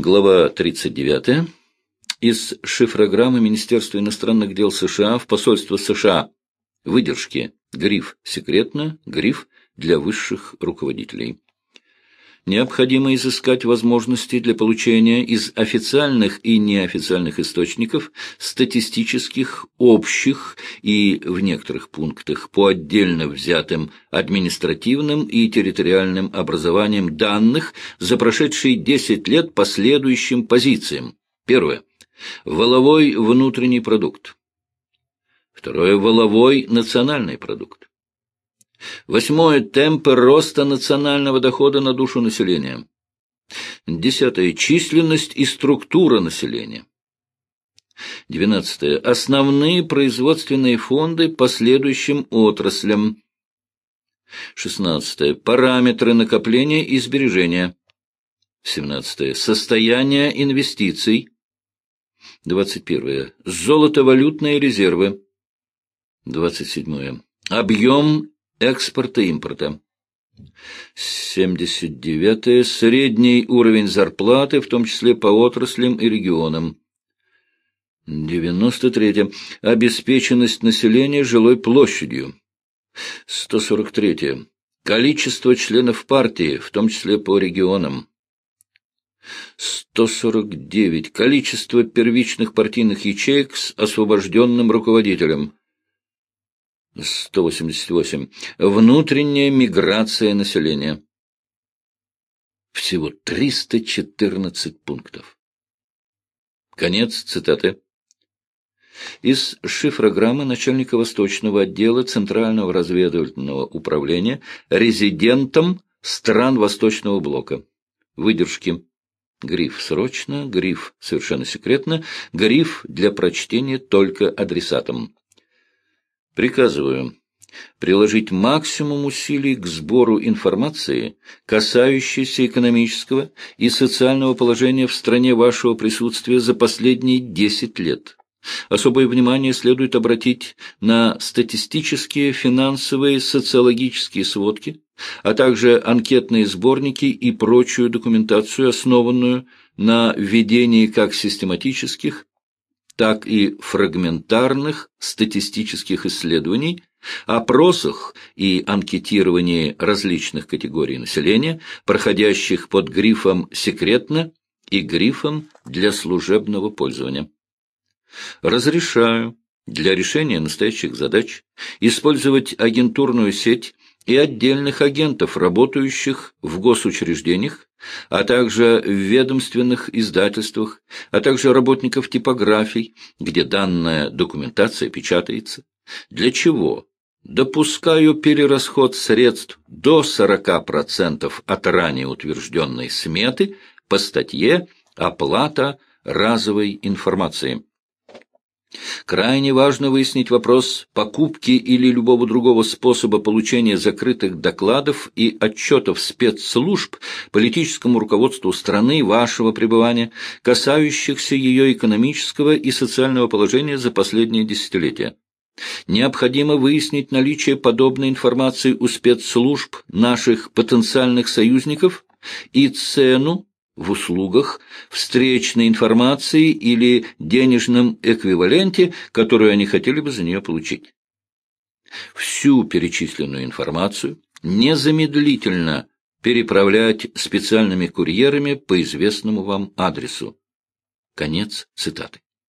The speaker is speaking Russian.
Глава 39. Из шифрограммы Министерства иностранных дел США в посольство США. Выдержки. Гриф «Секретно», гриф «Для высших руководителей» необходимо изыскать возможности для получения из официальных и неофициальных источников статистических, общих и, в некоторых пунктах, по отдельно взятым административным и территориальным образованиям данных за прошедшие 10 лет по следующим позициям. Первое. Воловой внутренний продукт. Второе. Воловой национальный продукт. Восьмое. Темпы роста национального дохода на душу населения. Десятое. Численность и структура населения. Двенадцатое. Основные производственные фонды по следующим отраслям. Шестнадцатое. Параметры накопления и сбережения. Семнадцатое. Состояние инвестиций. Двадцать первое. Золотовалютные резервы. Двадцать седьмое. Объем экспорта и импорта. 79. -е. Средний уровень зарплаты, в том числе по отраслям и регионам. 93. -е. Обеспеченность населения жилой площадью. 143. -е. Количество членов партии, в том числе по регионам. 149. Количество первичных партийных ячеек с освобожденным руководителем. 188. Внутренняя миграция населения. Всего 314 пунктов. Конец цитаты. Из шифрограммы начальника Восточного отдела Центрального разведывательного управления резидентом стран Восточного блока. Выдержки. Гриф «Срочно», гриф «Совершенно секретно», гриф «Для прочтения только адресатам». Приказываю приложить максимум усилий к сбору информации, касающейся экономического и социального положения в стране вашего присутствия за последние десять лет. Особое внимание следует обратить на статистические, финансовые, социологические сводки, а также анкетные сборники и прочую документацию, основанную на ведении как систематических, так и фрагментарных статистических исследований, опросах и анкетировании различных категорий населения, проходящих под грифом «секретно» и грифом «для служебного пользования». Разрешаю для решения настоящих задач использовать агентурную сеть и отдельных агентов, работающих в госучреждениях, а также в ведомственных издательствах, а также работников типографий, где данная документация печатается. Для чего? Допускаю перерасход средств до 40% от ранее утвержденной сметы по статье «Оплата разовой информации». Крайне важно выяснить вопрос покупки или любого другого способа получения закрытых докладов и отчетов спецслужб политическому руководству страны вашего пребывания, касающихся ее экономического и социального положения за последние десятилетия. Необходимо выяснить наличие подобной информации у спецслужб наших потенциальных союзников и цену в услугах, встречной информации или денежном эквиваленте, которую они хотели бы за нее получить. Всю перечисленную информацию незамедлительно переправлять специальными курьерами по известному вам адресу. Конец цитаты.